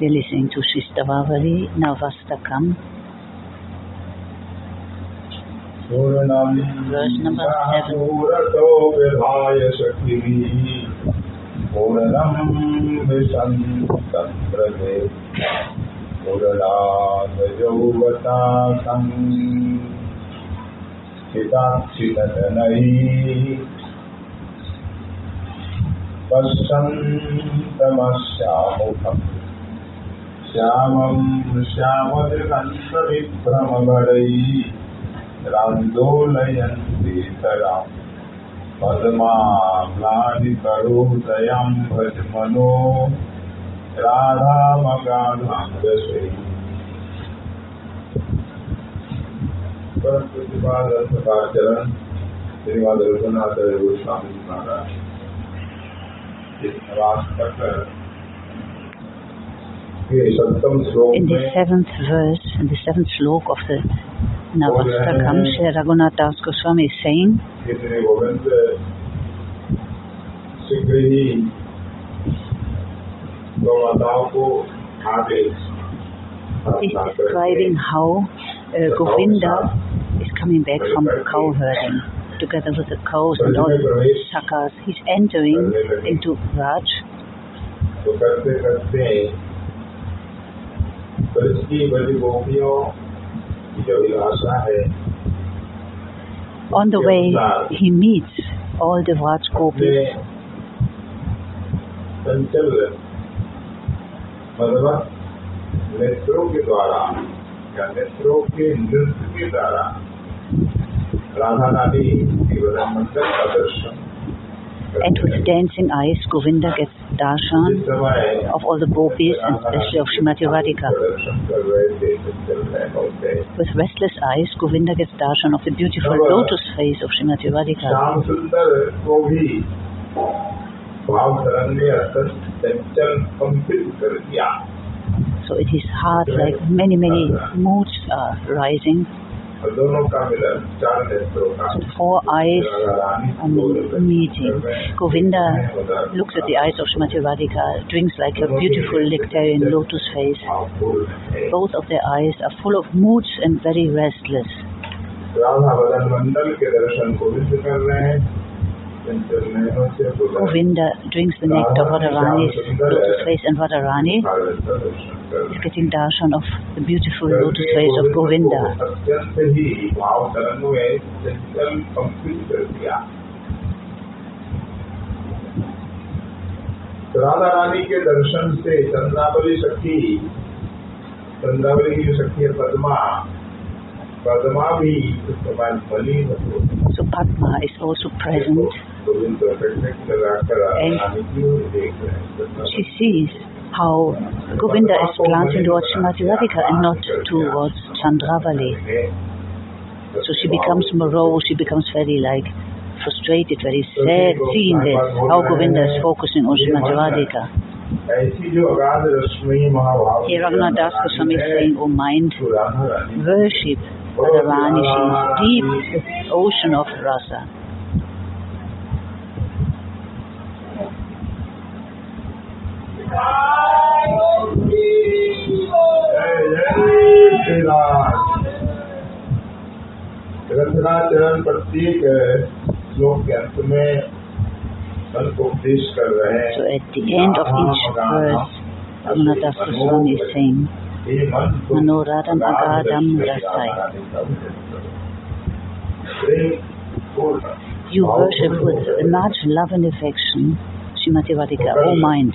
We're listening to Shistavari Navastakam, Verse number seven. पूरतो विधाय सखिभिः पूर्णं विसन्तप्रदे पूर्णादयौवता संस्थिताक्षितनैः पश्यन्तमस्यामुखम् श्यामं श्यामदृगन्धविभ्रमभरैः रान्दोलयन्ति तराम् पद्माम्लानिकरोदयं भज मनो श्रीमद रघुनाथ गोस्वामी महाराज। इस In the seventh verse, in the seventh slok of the Navastakam, Sri Raghunath Das Goswami is saying, He's describing how uh, Govinda is coming back from the cow herding together with the cows and all the sakas. He's entering into Raj Braj की बड़ी गोपियों की जो विलासा है On the way, he meets all the Vraj gopis चंचल मधुमत नेत्रों के द्वारा या नेत्रों के नृत्य के द्वारा राधा रानी के वदन मंडल का दर्शन And with dancing eyes, Govinda gets darshan of all the gopis and especially of Shrimati Radhika. With restless eyes, Govinda gets darshan of the beautiful lotus face of Shrimati Radhika. So it is hard, like many, many moods are rising. Four eyes on meeting. Govinda looks at the eyes of Srimati Radhika, drinks like a beautiful nectarian lotus face. Both of their eyes are full of moods and very restless. Govinda drinks the nectar. Of Radharani's lotus face and Radharani Bharat का दर्शन कर रहे is हैं getting darshan of the beautiful lotus face of Govinda. अत्यंत ही भाव तरंग में चंचल कंपित कर दिया तो राधा रानी के दर्शन से चंद्रावली सखी चंद्रावली की जो सखी है पद्मा पद्मा भी उस समय मलिन हो So Padma is also present. Govind तो पिकनिक लगाकर राधा And- रानी की ओर देख रहे हैं She sees how Govinda is glancing towards Srimati Radhika and not towards Chandravali. So she becomes morose, she becomes very like frustrated, very sad, seeing this, how Govinda is focusing on Srimati Radhika. Here Raghunath Das Goswami is saying, oh mind, worship Radharani, she is deep ocean of rasa. जय जय श्री राम ग्रंथनाचरण प्रत्येक श्लोक के अंत में मन को उपदेश कर रहे So हैं at the end of each verse, Raghunath Das Goswami is saying, हे मन तुम Manoradam agadam rasai. प्रेम पूर्ण You worship with much love and affection Srimati Radhika, O mind,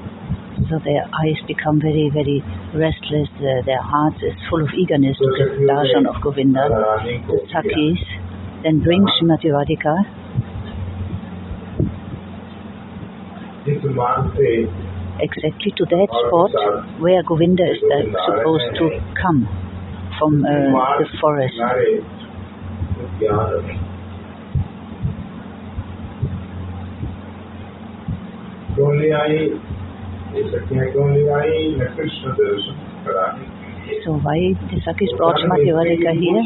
so their eyes become very, very restless. Uh, their hearts is full of eagerness to get darshan of Govinda, Sakis. Then bring Srimati Radhika. Exactly to that spot where Govinda is uh, supposed to come from uh, the forest. Only I so why the Sakis brought Srimati Varika here?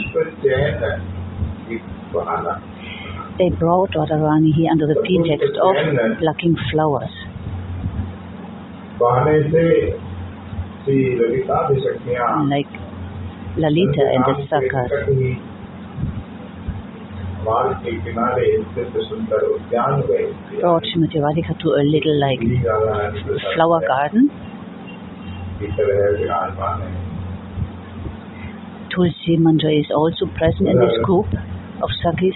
They brought Radharani here under the pretext of plucking flowers. Like Lalita and the Sakas. God, Madhuradi had to a little like flower garden. Tulsi Manjari is also present in this group of Sagis.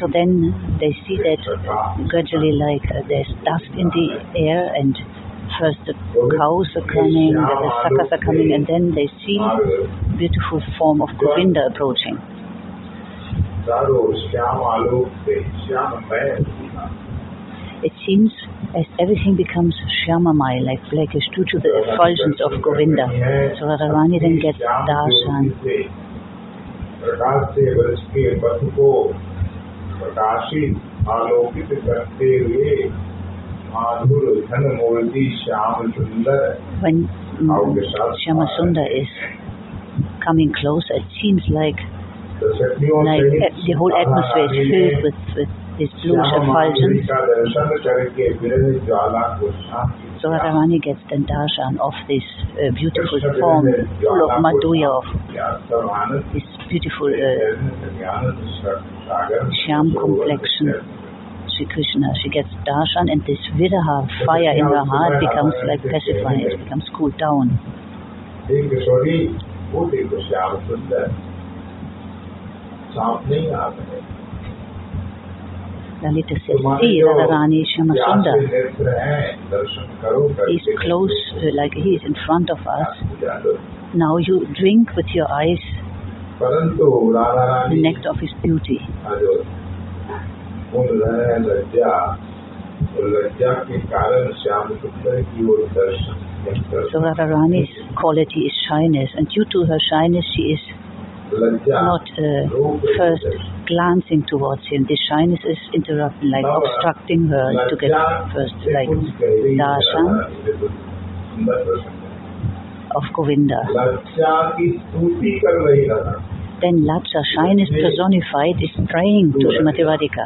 So then they see that gradually like uh, there's dust in the air and first the cows are coming, the sakas are coming and then they see beautiful form of Govinda approaching. चारों ओर श्याम आलोक से श्याममय दिखा। It seems as everything becomes Shyamamai, like blackish, due to the effulgence of Govinda. So Radharani then gets Shyam darshan. ज्योति से प्रकाश से वर्ष के पथ को प्रकाशित आलोकित करते हुए माधुर घन मूर्ति श्याम सुंदर When mm, Shyama Sundar is coming closer, it seems like सखियों like uh, the whole atmosphere is filled with, with this blue effulgence. So Radharani gets the darshan of this uh, beautiful form full of madhuya, of this beautiful uh, complexion. Sri Krishna, she gets darshan and this viraha fire in her heart becomes like pacified, it becomes cooled down. एक किशोरी वो देखो श्याम सुंदर सांप नहीं आ रहे Lalita says, see Radharani Shyama प्यासे Sundar. नेत्र हैं दर्शन करो He's करके close, uh, like he is in front of us. Puja low. Now you drink with your eyes परंतु Radha the Rani nectar of his beauty. का जो गुण है लज्जा और लज्जा के कारण श्याम सुंदर की ओर दर्शन नहीं कर So Radharani's quality is shyness, and due to her shyness, she is लज्जा not uh, first glancing towards him. This shyness is interrupting, like obstructing her to get first like darshan सुंदर प्रसंग है। of Govinda. लज्जा की स्तुति कर रही Radha Then Lacha, shyness personified, is praying to Srimati Radhika.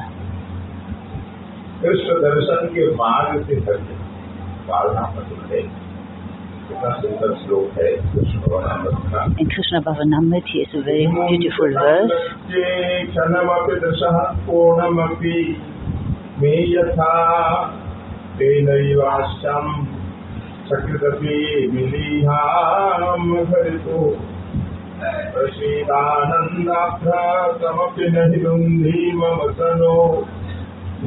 Krishna दर्शन के मार्ग से धन्य In Krishna Bhavanamriti is a very beautiful verse. सकृदपि विलीहाम् हरितो प्रसीदानन्दाभ्यासमपि न हि रुन्धि मम तनो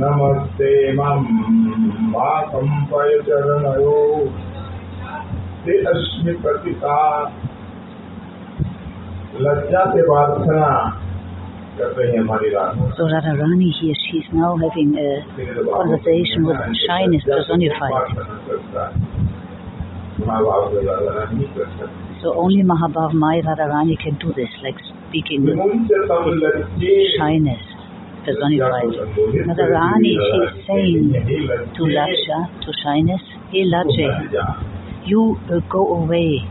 नमस्ते मम् मा कम्पयचरणयो चरणयो ते अस्मि प्रतिता लज्जा से प्रार्थना कर रही है हमारी Radha So Radharani here, she is now having a conversation with shyness personified. महाभाव में राधा रानी नहीं कर सकती So only Mahabhav Mai Radharani can do this, like speaking with मुझसे सब लज्जे shyness personified. Radharani, she is saying to Laksha, to shyness, Hey Laksha, you will go away.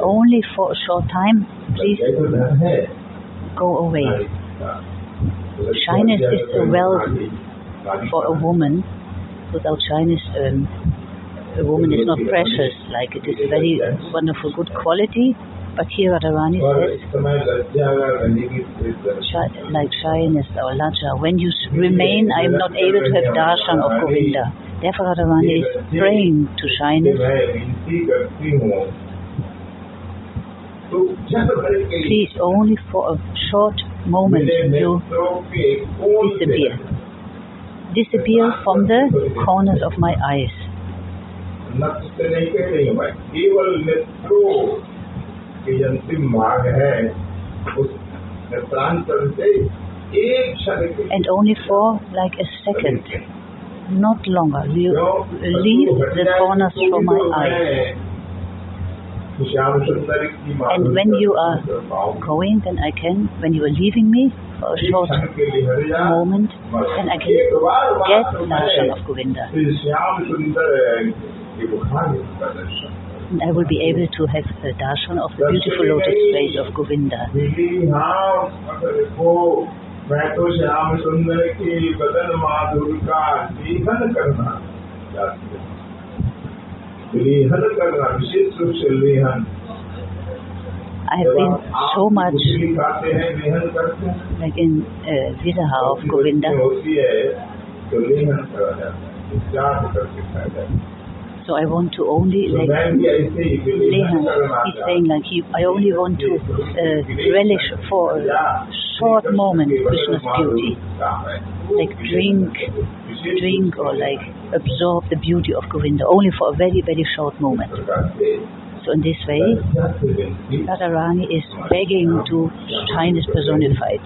Only for a short time, please go away. Shyness is a wealth for a woman. Without shyness, um, a woman is not precious. Like it is a very wonderful, good quality Batira Dharani says, like shyness or laja, when you remain, I am not able to have darshan of Govinda. Therefore, Radharani is praying to shyness. Please, only for a short moment you disappear. Disappear from the corners of my eyes. के अंतिम भाग है उस नेत्रांतर से एक क्षण के and only for like a second, not longer. You leave the corners from my eyes. Shyam सुंदर की And when you are going, then I can, when you are leaving me for a short moment, then I can get darshan of Govinda. and I will be able to have the darshan of the beautiful lotus face of Govinda. I have been so much like in uh, viraha of Govinda so I want to only like Lehan he's saying like he I only want to uh, relish for a short moment Krishna's beauty like drink drink or like absorb the beauty of Govinda only for a very very short moment. So in this way Radharani is begging to shine as personified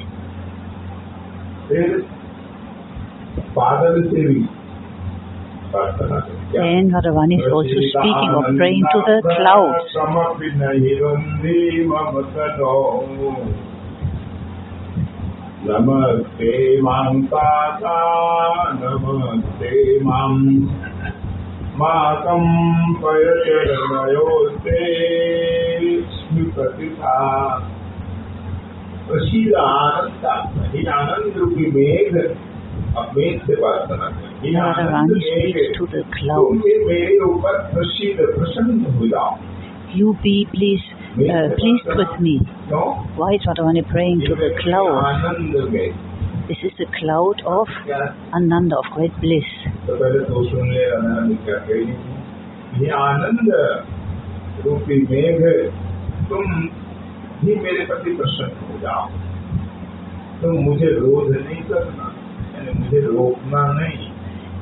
Father is then Radharani is also speaking of praying to the clouds. Namaste mam tata, namaste mam matam payate ramayote smipatita Prasidhananta, Prasidhanandrupi medh, abmedh se paratana kya. Radharani मेघ speaks to the clouds. तुम मेरे ऊपर प्रसिद्ध प्रसन्न हो जाओ You be please uh, pleased with me. क्यों Why is Radharani praying to the clouds? आनंद में This is the cloud of क्या Ananda, of great bliss. तो पहले तो सुन ले आनंद क्या कह रही थी ये आनंद रूपी मेघ तुम ही मेरे प्रति प्रसन्न हो जाओ तुम मुझे रोध नहीं करना यानी मुझे रोकना नहीं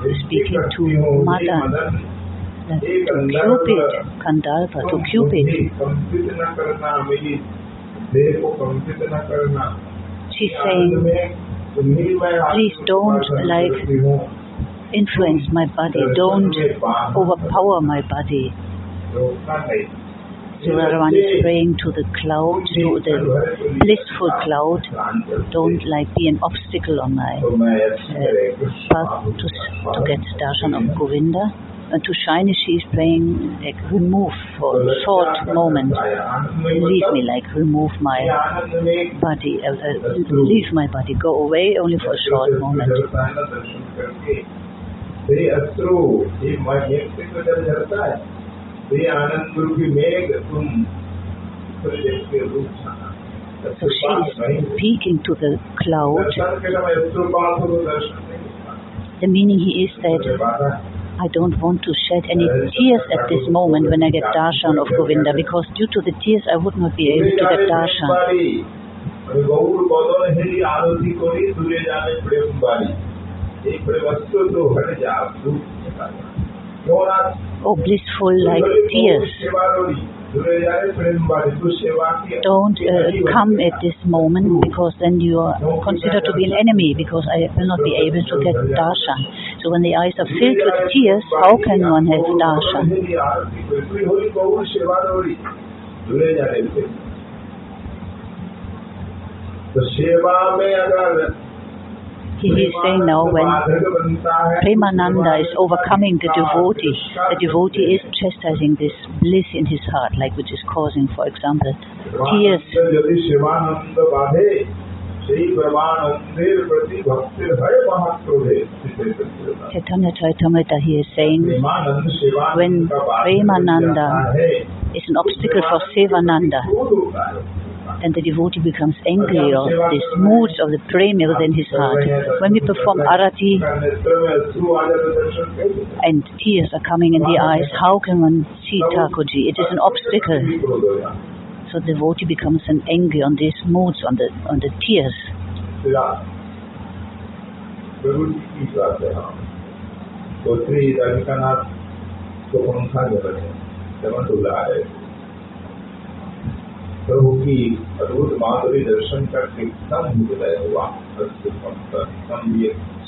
speaking to mother, to Cupid, Kandarpa, to Cupid. She's saying, please don't like influence my body, don't overpower my body. रोकना नहीं So Radharani is praying to the cloud, to the blissful cloud, don't like be an obstacle on my तो मैं अच्छे path to, to get darshan of Govinda. And to Shiny she is praying like remove for a short moment. Leave me, like remove my आनंद में body, uh, uh, leave my body, go away only for a short moment. दर्शन करके ये अश्रु ये मेघ से तो जल झरता है ये आनंद रूपी मेघ तुम सूर्य के रूप छाना So she is speaking to the cloud. दर्शन के समय अश्रुपात हो दर्शन नहीं होता। The meaning he is that ये बात है। I don't want to shed any tears at this moment when I get darshan of Govinda because due to the tears I would not be able to get darshan. Or blissful like tears. Don't uh, come at this moment because then you are considered to be an enemy because I will not be able to get darshan. So when the eyes are filled with tears, how can one have darshan? So, he is saying now when Premananda is overcoming the devotee, the devotee is chastising this bliss in his heart, like which is causing, for example, tears. Chaitanya Charitamrita he is saying when Premananda is an obstacle for Sevananda, क्रोध होता है then the devotee becomes angry of these moods of the prema within his heart. When we perform arati का नेत्र में अश्रु आ जाए तो दर्शन कैसे करें? and tears are coming in the eyes, how can one see Thakurji? It is an obstacle. क्रोध हो जाए। So the devotee becomes an angry on these moods, on the on the tears. तेरा प्रभु जी की बात है हाँ तो श्री रविकानाथ को पंखा जो है चमन उड़ा है प्रभु की अद्भुत माधुरी दर्शन हृदय हुआ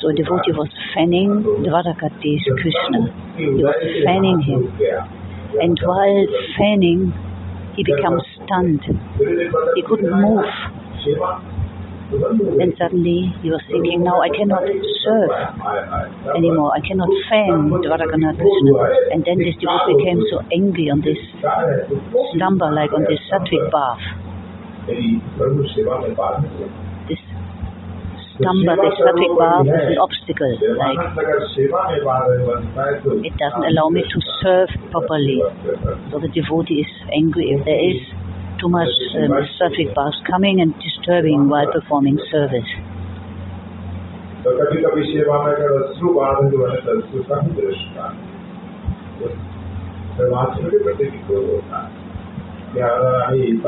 So a devotee was fanning Dvarakadhish Krishna. He was fanning him. And while fanning, he becomes stunned. He couldn't move. Then suddenly you are thinking, now I cannot serve anymore. I cannot fan Dwaragana Krishna. And then this devotee became so angry on this slumber, like on this sattvic bath. This stumble, this sattvic bath is an obstacle. Like it doesn't allow me to serve properly. So the devotee is angry if there is too much um, sattvic baths coming and disturbing while performing service. तो कभी कभी सेवा में अगर अश्रु बाध जो है तो अश्रु का भी दृष्टा परमात्मा के प्रति भी क्रोध होता है क्या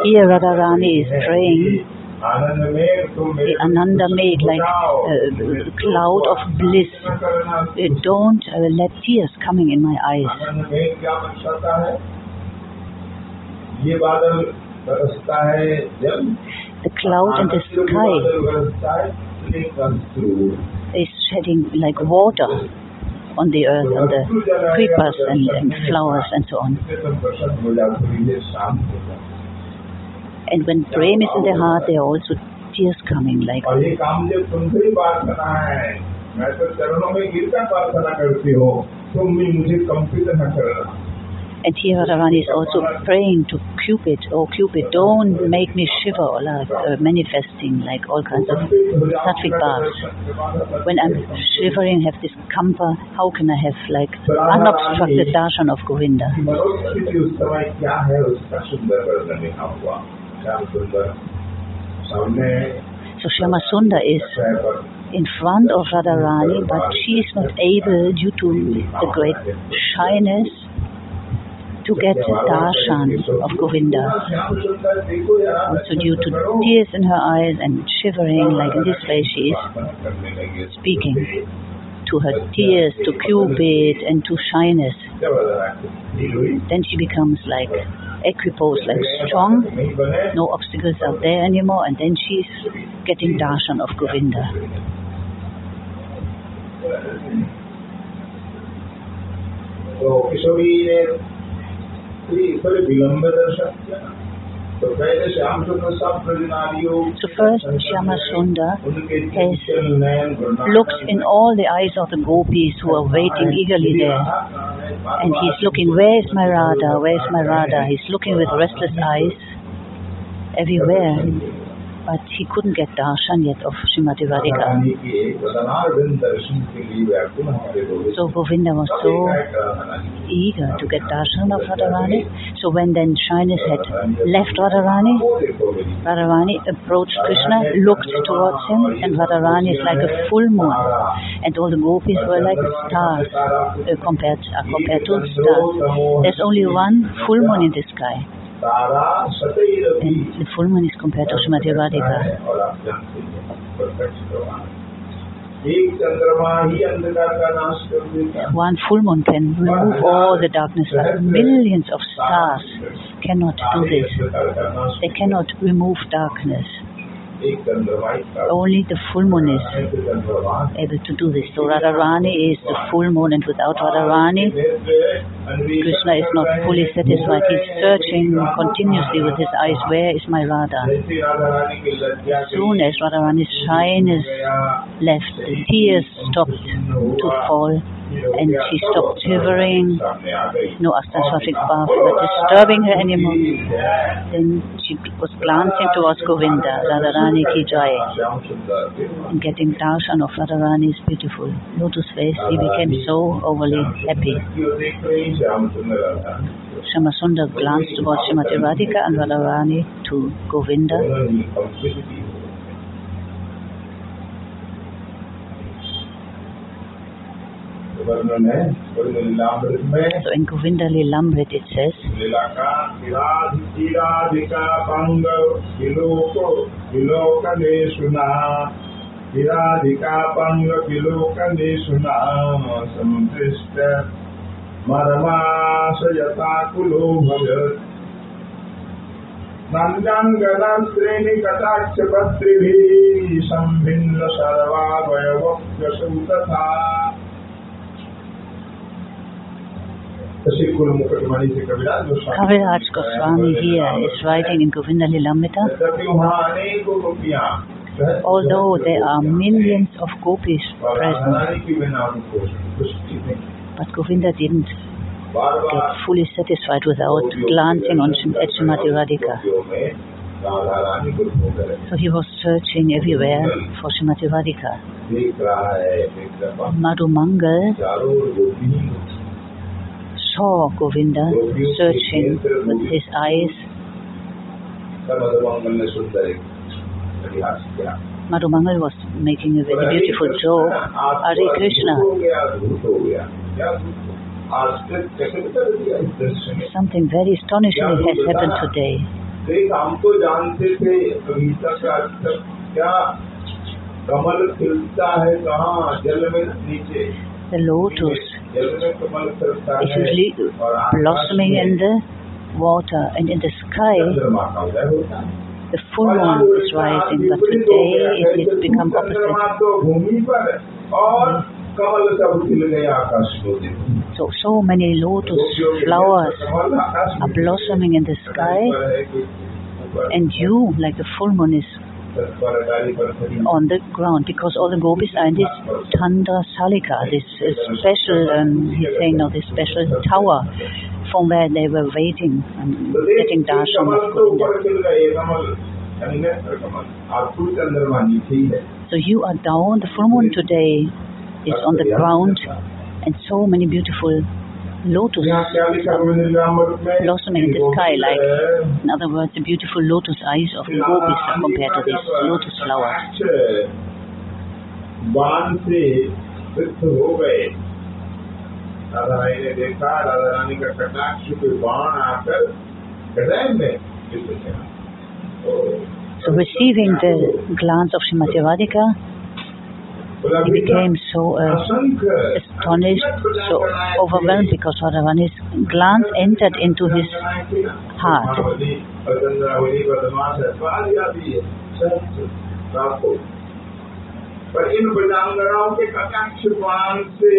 Here Radharani is praying आनंद में तुम the Ananda made like a cloud of bliss. Uh, Don't uh, let tears coming in my eyes. आनंद में क्या दर्शाता है ये बादल बरसता है जब The cloud in the Anand sky बादल बरसता है स्नेह अश्रु is shedding like water on the earth, on the creepers and, and flowers and so on. इससे तुम प्रसन्न हो जाते हो ये शांत हो जाते हो। And when prema is in the heart, there are also tears coming like और ये काम जब तुमसे ही प्रार्थना है मैं तो चरणों में गिरकर प्रार्थना करती हूँ तुम भी मुझे कंपित न करना And Tiradavani is also praying to Cupid, oh Cupid, don't make me shiver or like uh, manifesting like all kinds of sattvic bars. When I'm shivering, have this kampa, how can I have like unobstructed darshan of Govinda? So Shama Sunda is in front of Radharani, but she is not able, due to the great shyness, to get darshan of Govinda. Also due to tears in her eyes and shivering, like in this way she is speaking to her tears, to Cupid and to shyness. Then she becomes like equipose, like strong, no obstacles are there anymore and then she is getting darshan of Govinda. So, so first Shyama Sunda has in all the eyes of the gopis who are waiting eagerly there. And he's looking, where is my Radha, where is my Radha? He's looking with restless eyes everywhere but he couldn't get darshan yet of Srimati Radhika. So Govinda was so eager to get darshan of Radharani. So when then shyness had left Radharani, Radharani approached Krishna, looked towards him and Radharani is like a full moon and all the gopis were like stars uh, compared, uh, compared to stars. There's only one full moon in the sky. And the full moon is compared to One full moon can remove all the darkness, but millions of stars cannot do this. They cannot remove darkness. Only the full moon is able to do this. So Radharani is the full moon and without Radharani, Krishna is not fully satisfied. He's searching continuously with his eyes, where is my Radha? As soon as Radharani's shine is left, the tears stopped to fall and she stopped shivering. No astasotic bath was disturbing her anymore. Then she was glancing towards Govinda, Radharani ki jai, and getting darshan of Radharani's beautiful lotus face, he became so overly happy. Shamasunda glanced towards Srimati Radhika and Radharani to Govinda So in Govindali Lamrit it says, Hiradikapang Vilokanesuna Samdrishta Maramasayata Kulohavyat Nandanganam Srini Katakshapatri Sambhinna Sarvavayavaksasutata Kaviraj Goswami here is writing in Govinda Lilamrita although there are millions of gopis present. But Govinda didn't get fully satisfied without glancing on at Srimati Radhika. So he was searching everywhere for Srimati Radhika. Madhu Mangal saw Govinda searching with his eyes. Madhumangal was making a very beautiful joke. Hare Krishna. Something very astonishing has happened today. The lotus is usually blossoming in the water and in the sky. The full moon is rising, but today it has become opposite. So, so many lotus flowers are blossoming in the sky and you, like the full moon, is on the ground because all the gopis are in this Tandra Salika, this uh, special, um, he's saying now, this special tower from where they were waiting and getting darshan of Govinda. So you are down, the full moon today is on the ground and so many beautiful lotus यहाँ क्या लिखा गोविंद रामृत में blossoming in the sky, like, in other words, the beautiful lotus eyes of the gopis are compared to these lotus flowers. बाण से सिद्ध हो गए राधा रानी ने देखा राधा रानी का कटाक्ष कोई बाण आकर हृदय में सिद्ध किया तो So receiving the glance of Srimati Radhika, he became so uh, astonished, so overwhelmed because Radharani's glance entered into his heart. पर इन बजांगनाओं के कटाक्ष बाण से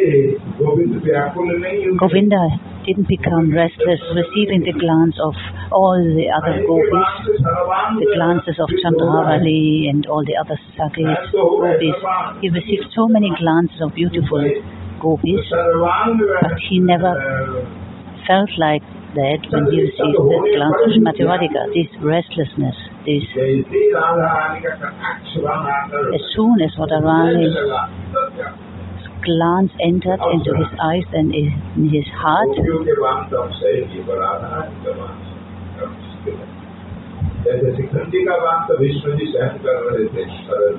गोविंद व्याकुल नहीं हुए Govinda didn't become restless receiving the glance of all the other gopis, the glances of Chandravali and all the other Sakis gopis. He received so many glances of beautiful gopis, but he never felt like that when he received the glance of Srimati Radhika, this restlessness, this. As soon as Radharani glance entered into his eyes and in his heart,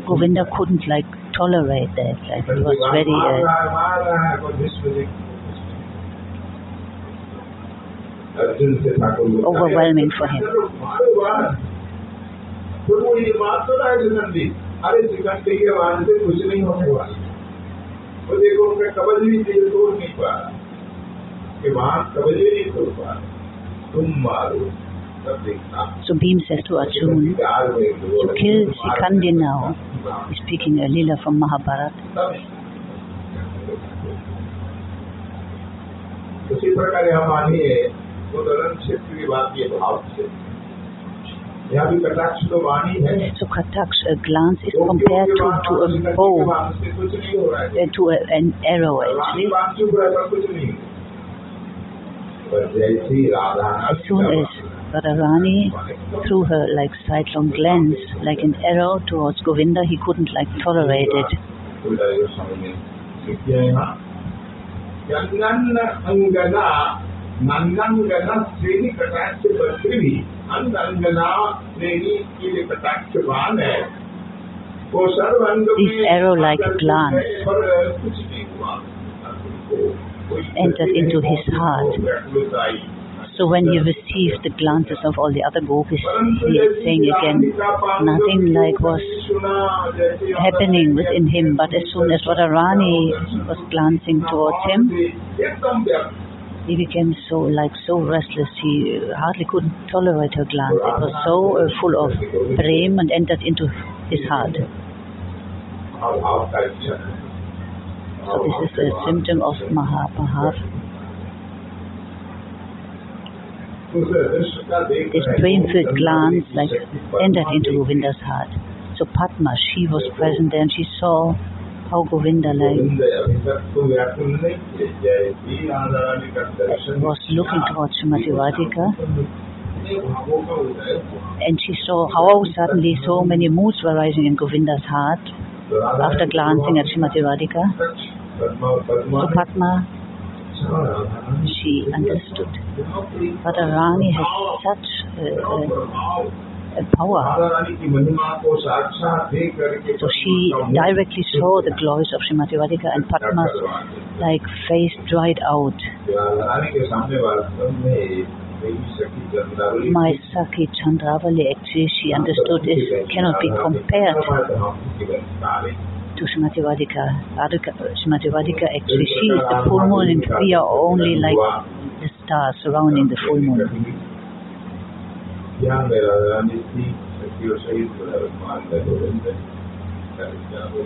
Govinda couldn't like tolerate that. Like he was very. Uh, overwhelming for him. तो वो ये बात तो रहा है शिखंडी अरे शिखंडी के बाण से कुछ नहीं होने वाला। वो देखो उनका कवच भी दिल तोड़ नहीं पा रहा कि बाण कवच भी नहीं तोड़ पा रहा तुम मारो so Bhim says to Arjun, प्यार में You kill Shikhandi now. Speaking a lila from Mahabharata. उसी प्रकार यहाँ मानिए वो दलन क्षेत्र की बात ये भाव से So Kataksha, a glance is compared to, to a bow, uh, to a, an arrow actually. As soon as Radharani threw her like sidelong glance, like an arrow towards Govinda, he couldn't like tolerate it. उल्टा समझ में सीखिए यहाँ नंदन अंगना नंदंगना श्रेणी कटाक्ष बच्चे भी अंगना श्रेणी के लिए कटाक्षवान है वो सर्व अंग This में arrow-like glance पर कुछ नहीं हुआ कोई entered into his heart. व्याकुलता आई So when he received the glances of all the other gopis, he is saying again, nothing like was happening within him. But as soon as Radharani was glancing towards him, he became so like so restless. He hardly could tolerate her glance. It was so uh, full of prem and entered into his heart. So this is a symptom of Mahabhav. This prem-filled glance like entered into Govinda's heart. So Padma, she was present there and she saw how Govinda was looking towards Srimati Radhika and she saw how suddenly so many moods were rising in Govinda's heart after glancing at Srimati Radhika. So Padma, she understood. But Radharani has such a, a, a power. So she directly saw the glories of Srimati Radhika and Padma's like face dried out. My Saki Chandravali actually she understood this cannot be compared to Srimati. Radhika Srimati Radhika actually she is the full moon and we are only like the stars surrounding the full moon. यहाँ मेरा रानी थी सखियों सहित मान गोविंद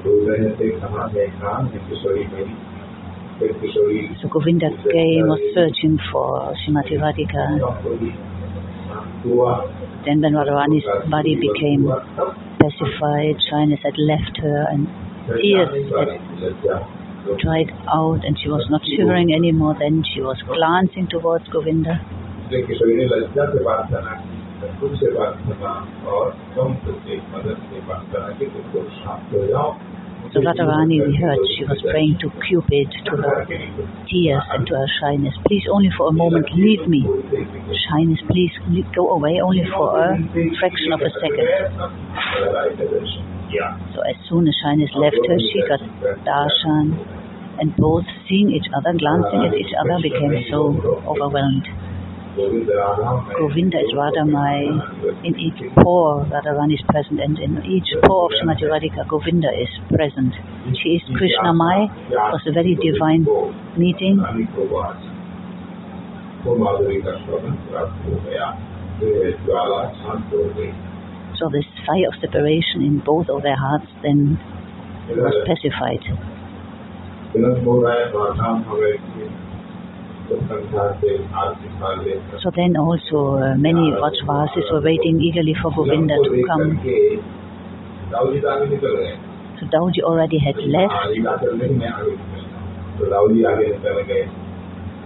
गोविंद से कहा मैं कहा किशोरी मेरी फिर किशोरी So Govinda came, was searching for Srimati Radhika. हुआ Then when Radharani's body became pacified, shyness had left her and tears had dried out and she was not shivering anymore. Then she was glancing towards Govinda. इसलिए किशोरी ने लज्जा से बात करना खुद से बात करना और कम से मदद से बात करना कि तुम लोग शांत हो जाओ So Radharani, we heard she was praying to Cupid, to her tears and to her shyness. Please, only for a moment, leave me. Shyness, please le- go away only for a fraction of a second. So as soon as shyness left her, she got darshan, and both seeing each other, glancing at each other, became so overwhelmed. Govinda is Radhamai in each pore. Radharani is present and in each pore of Srimati Radhika, Govinda is present. She is Krishnamai. It was a very divine meeting. So this fire of separation in both of their hearts then was pacified. So then also uh, many Vrajvasis were waiting eagerly for Govinda to come. So Dauji already had left.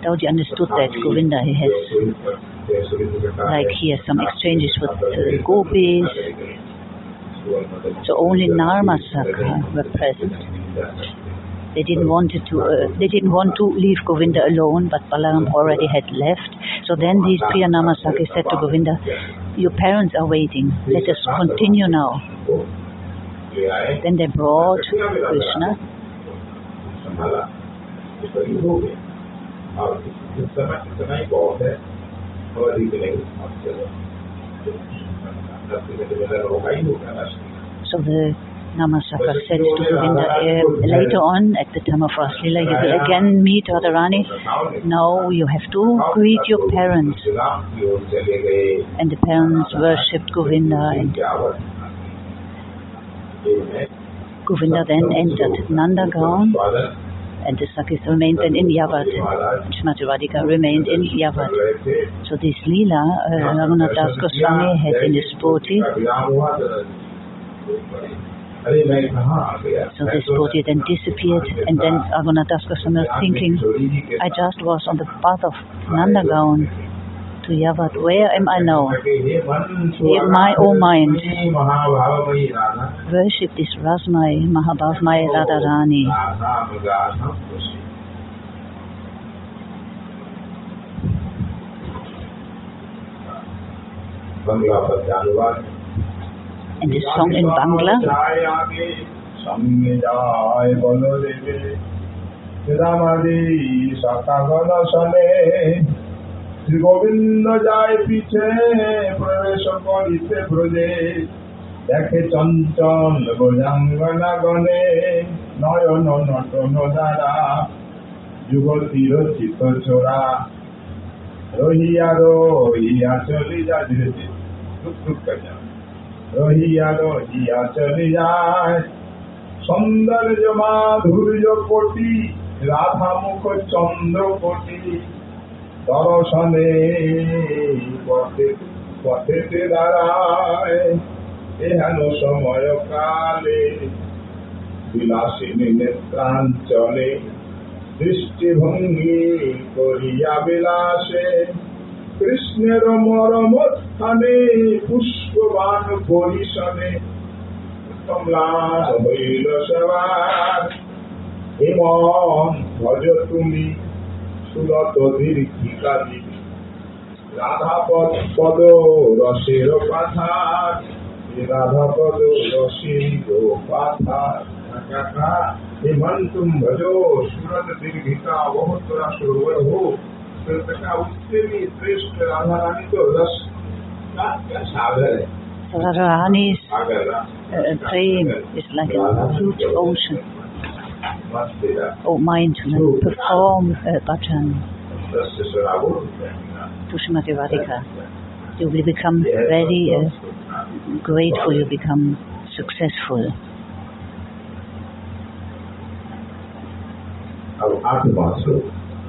Dauji understood that Govinda he has, like he has some exchanges with the gopis. So only Narmasaka were present. They didn't want to. Uh, they didn't want to leave Govinda alone, but Balaram already had left. So then these Priyanamasaki said to Govinda, "Your parents are waiting. Let us continue now." Then they brought Krishna. So the Namasakar said to Govinda uh, later on at the time of Raslila, you will again meet Radharani. Now you have to greet your parents. And the parents worshipped Govinda. And Govinda then entered Nandagram and the Sakis remained then in Yavat. Shmati Radhika remained in Yavat. So this Leela, uh, Raghunath Das Goswami had in his body so this body then disappeared and then Agunatastasana thinking, I just was on the path of Nandagaon to Yavat. Where am I now? In my own mind. Worship this Rasmai Mahabhavmai Radharani. Bangla and this song in Bangla. Govinda যায় পিছে প্রবেশ করিতে ব্রজে দেখে চঞ্চল গোজাঙ্গনা গণে নয়ন Norton দ্বারা যুবতীর চিত ছোড়া রহিয়া রহিয়া চলি যা ধীরে ধীরে রহিয়া রহিয়া চলে যায় সৌন্দর্য মাধুর্য কোটি রাধা মুখ চন্দ্র কোটি দর্শনে পথে পথেতে দাঁড়ায়। এহেন সময় কালে বিলাসিনী নেত্রাঞ্চলে দৃষ্টিভঙ্গি করিয়া বিলাসে কৃষ্ণের মরম স্থানে, পুষ্পবান পরিশনে কমলার ভজ পদ, রসের পাথার। রাধাপদ পাথার। সুরত দীর্ঘিকা বহুত সুরবর হোক सरोवर हो तो कहा उससे भी श्रेष्ठ राधा रानी तो रस का क्या सागर है So Radharani's सागर ना uh, prem is like a huge ocean. मस्त तेरा Oh, mind to perform uh, bhajan रस से शराबो to Srimati Radhika. You will become very uh, grateful, you become successful. अब आठ मासो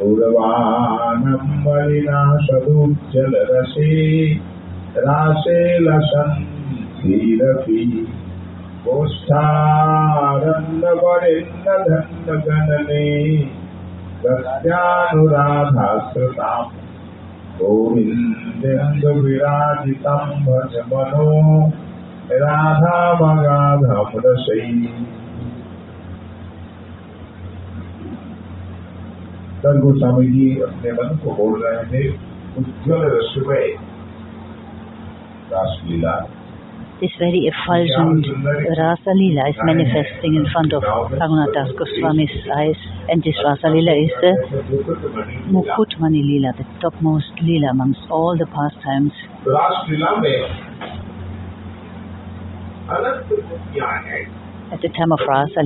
गुरवानम्बलिनाशदुज्जलरसे राशे लसन् क्षीरपि गोष्ठारन्दवन्दगणने गत्यानुराधास्रुताम् गोविन्देन्दुविराजिताम् भज मनो राधावगाधृशै रसै तब गोस्वामी जी अपने मन को बोल रहे थे उज्जवल रसमय रासलीला This very effulgent Rasa Leela is manifesting in front of Raghunath Das Goswami's eyes. And this Rasa Leela is the Mukutmani Leela, the topmost Leela amongst all the pastimes. रासलीला में अनंत गोपियां हैं At the time of Rasa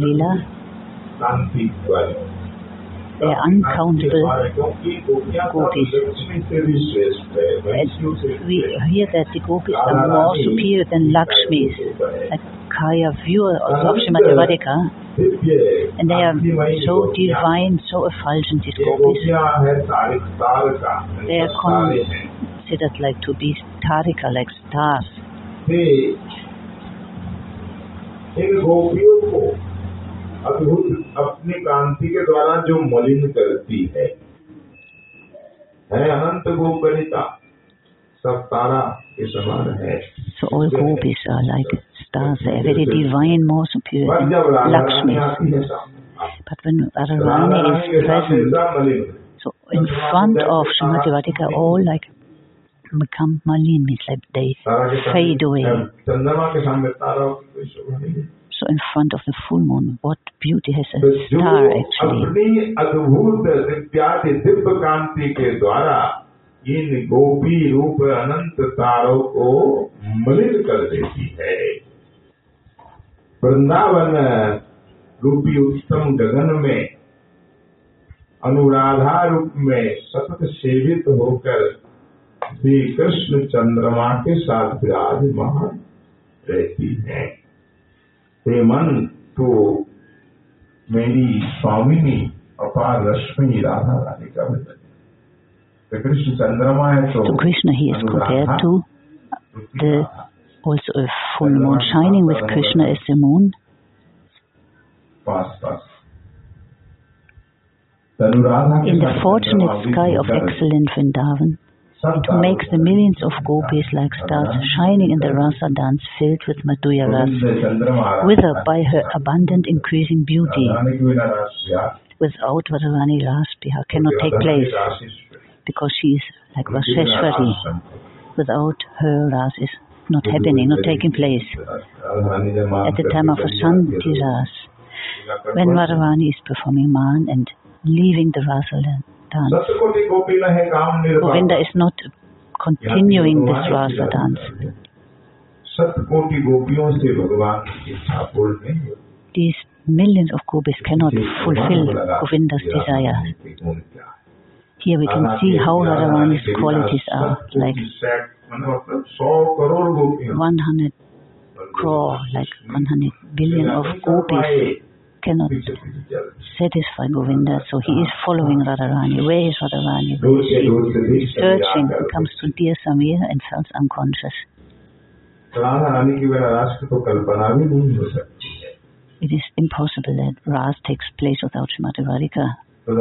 uh, uncountable gopis. And we hear that the gopis are more superior than Lakshmis. Like Kaya viewer of Lakshmi Devadika, and they are so divine, so effulgent, these gopis. They are considered like to be tarika, like stars. अद्भुत अपनी कांति के द्वारा जो मलिन करती है है अनंत गोपरिता सब तारा के समान है So all gopis are like stars. Are very divine, more superior than है सामने But when Radharani is present, so in front of Srimati Radhika, all like become malin, means like they fade away. So in front of the full moon, what beauty has a तो star actually. अपनी अद्भुत दिव्यादि दिव्य कांति के द्वारा इन गोपी रूप अनंत तारों को मलिन कर देती है। वृंदावन रूपी उत्तम गगन में अनुराधा रूप में सतत सेवित होकर श्री कृष्ण चंद्रमा के साथ विराजमान रहती है। Raymond to Mary Swamini upon compared to uh, the also a full moon shining with Krishna as the moon. In the fortunate sky of excellent Vrindavan, it makes the millions of gopis like stars shining in the rasa dance filled with madhurya ras, withered by her abundant increasing beauty. Without Radharani, Raspiha cannot take place because she is like Vaseshwari. Without her, Ras is not happening, not taking place. At the time of Asanti Ras, when Radharani is performing Man and leaving the Rasalan, dance. Govinda is not continuing this rasa dance. These millions of gopis cannot fulfill Govinda's desire. Here we can see how Radharani's qualities are like 100 crore, like 100 billion of gopis cannot satisfy Govinda, so he is following Radharani. Where is Radharani? Where is he? Searching, comes to dear Samir and falls unconscious. It is impossible that Ras takes place without Srimati Radhika. So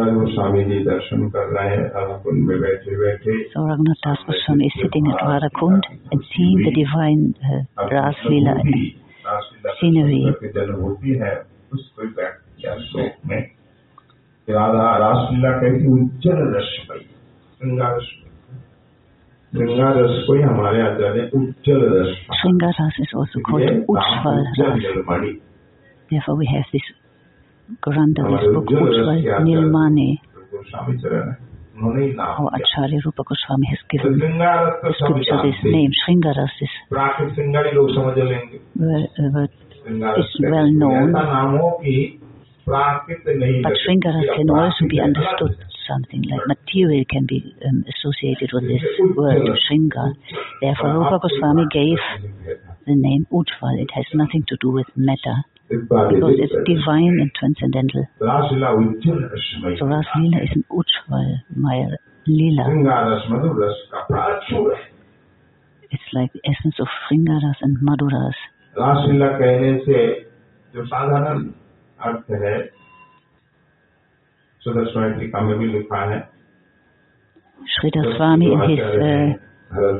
Raghunath Das Goswami is sitting at Radhakund and seeing the divine uh, Ras Leela and scenery. उस पर बैठ गया शोक में राधा रासलीला कहती उज्जल रस भाई गंगा रस गंगा रस को ही हमारे आचार्य ने उज्जल रस गंगा रस इज़ आल्सो कॉल्ड उज्जवल रस therefore we have this grandavis book Ujjal Nilmani how Acharya Rupa Goswami has given this book to this name Shringaras is where, where is well known, but shringara can also be understood something like material can be um, associated with this word shringara. Therefore, Rupa Goswami gave the name Utval. It has nothing to do with matter because it's divine and transcendental. So Ras is an Utval, my Lila. It's like the essence of shringaras and Maduras. रासलीला कहने से जो साधारण अर्थ है Sridhar Swami in his uh,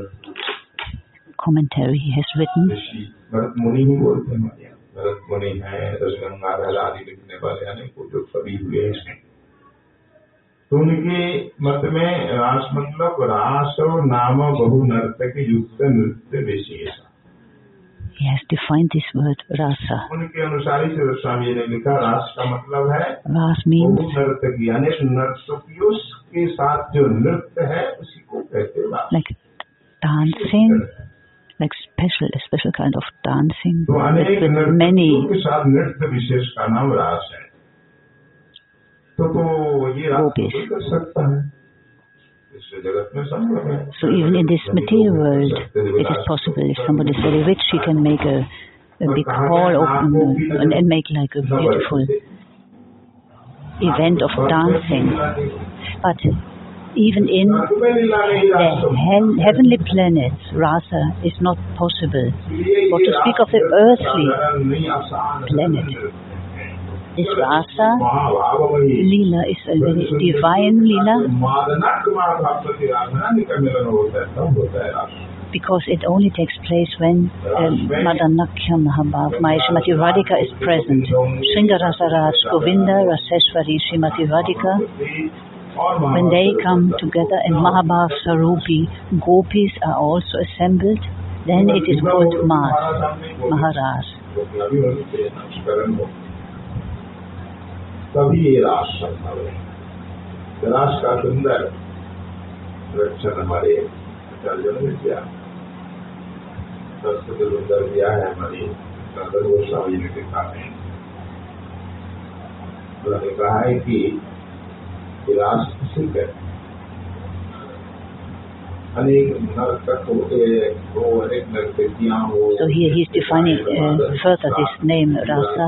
commentary he has written. तो उनके मत में रास मतलब रास और नाम बहु नर्तक युक्त नृत्य विशेष। he has defined this word rasa. उनके अनुसार ही श्री स्वामी जी ने लिखा रास का मतलब है Ras बहु means नर्तकी अनेक नर्तकियों के साथ जो नृत्य है उसी को कहते हैं रास like dancing, like special, a special kind of dancing तो with, अनेक with नर्तकियों many के साथ नृत्य विशेष का नाम रास है तो तो ये रास तो कोई कर सकता है So even in this material world, it is possible. If somebody is very rich, he can make a, a big hall open mm, and, and make like a beautiful event of dancing. But even in the heavenly planets, rasa is not possible. Or to speak of the earthly planet. This rasa Leela is a divine Leela because it only takes place when um, Madanakya Mahabhav, my Srimati Radhika is present. Shringarasa Raj, Govinda, Raseshwari, Srimati Radhika, when they come together in Mahabhav Sarupi, gopis are also assembled, then it is called Mas, Maharaj. तभी ये रास संभव है रास का सुंदर रक्षण हमारे आचार्यों ने किया संस्कृत सुंदर दिया है हमारी नंदन गोस्वामी ने लिखा है उन्होंने कहा है कि रास सिद्ध है अनेक नर्तक होते हो अनेक नर्तकियां हो So here he's defining uh, further this name rasa,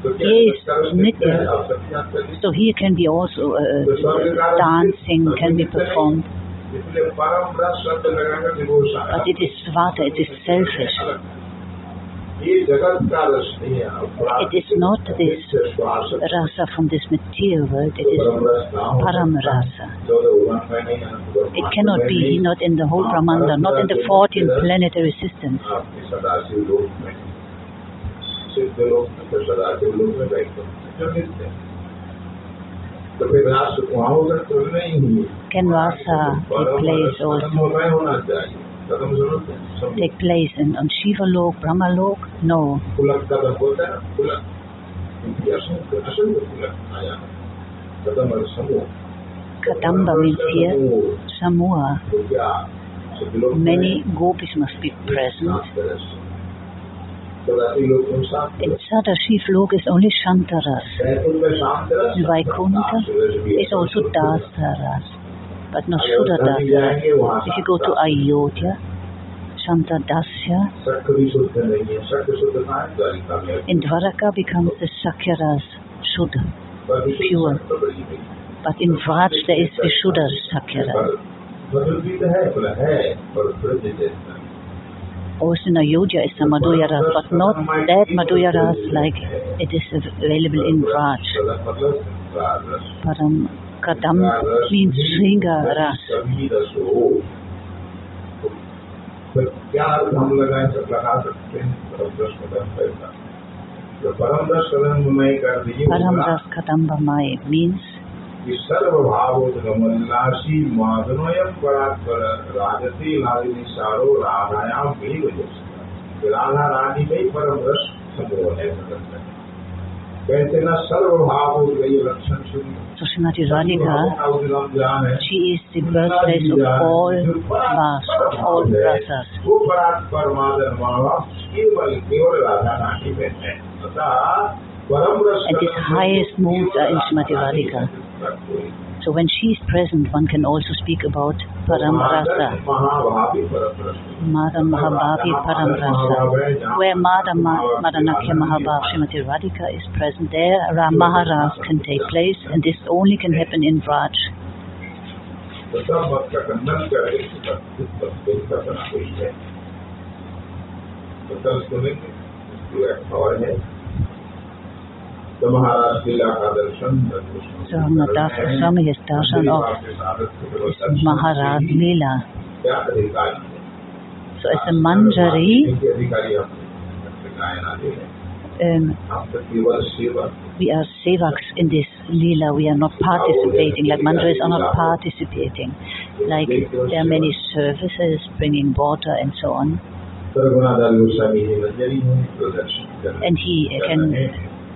Yes, is so here can be also uh, uh dancing can be performed. But it is svata, it is selfish. It is not this rasa from this material world, it is param rasa. It cannot be, not in the whole Brahmanda, not in the 14 planetary systems се световната държава Canvas uh, plays also take place in on Shiva Lok, Brahma Lok? No. Kadamba means here Samua. Many gopis must be present. In Sadashiv Lok is only Shantaras. In Vaikuntha is also Dasaras, but not Sudadasaras. If you go to Ayodhya, Shantadasya, in Dvaraka becomes the Sakyaras, Shuddha, pure. But in Vraj there is Vishuddha Sakyara also in Nayoja is a Madhurya but not that Madhurya like it is available in Vraj. Param Kadam means Sringa Ras. Param Ras Kadamba Mai means कि सर्वभावोद्गमल्लासी माधुर्यम परात्पर राजसी लादिनी सारो राधायाम भी वजह राधा रानी में ही परम रस संग्रह है कहते ना सर्वभाव लक्षण so Srimati Radhika, she is the birthplace of all Vas, of all rasas. वो परात्पर मादन मावा केवल केवल राधा रानी में है। तथा परम रस And these highest moods are in Srimati Radhika. So when she is present, one can also speak about Paramrasa. Madam Mahabhavi Paramrasa. Where Madam Madanakya Mahabhav Srimati Radhika is present, there Ramaharas can take place, and this only can happen in Vraj. Ramadatta, from his darshan of Maharaj Lila. So it's a manjari. Um, we are sevaks in this lila. We are not participating. Like manjaris are not participating. Like there are many services, bringing water and so on. And he can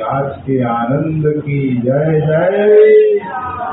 आज के आनंद की जय जय।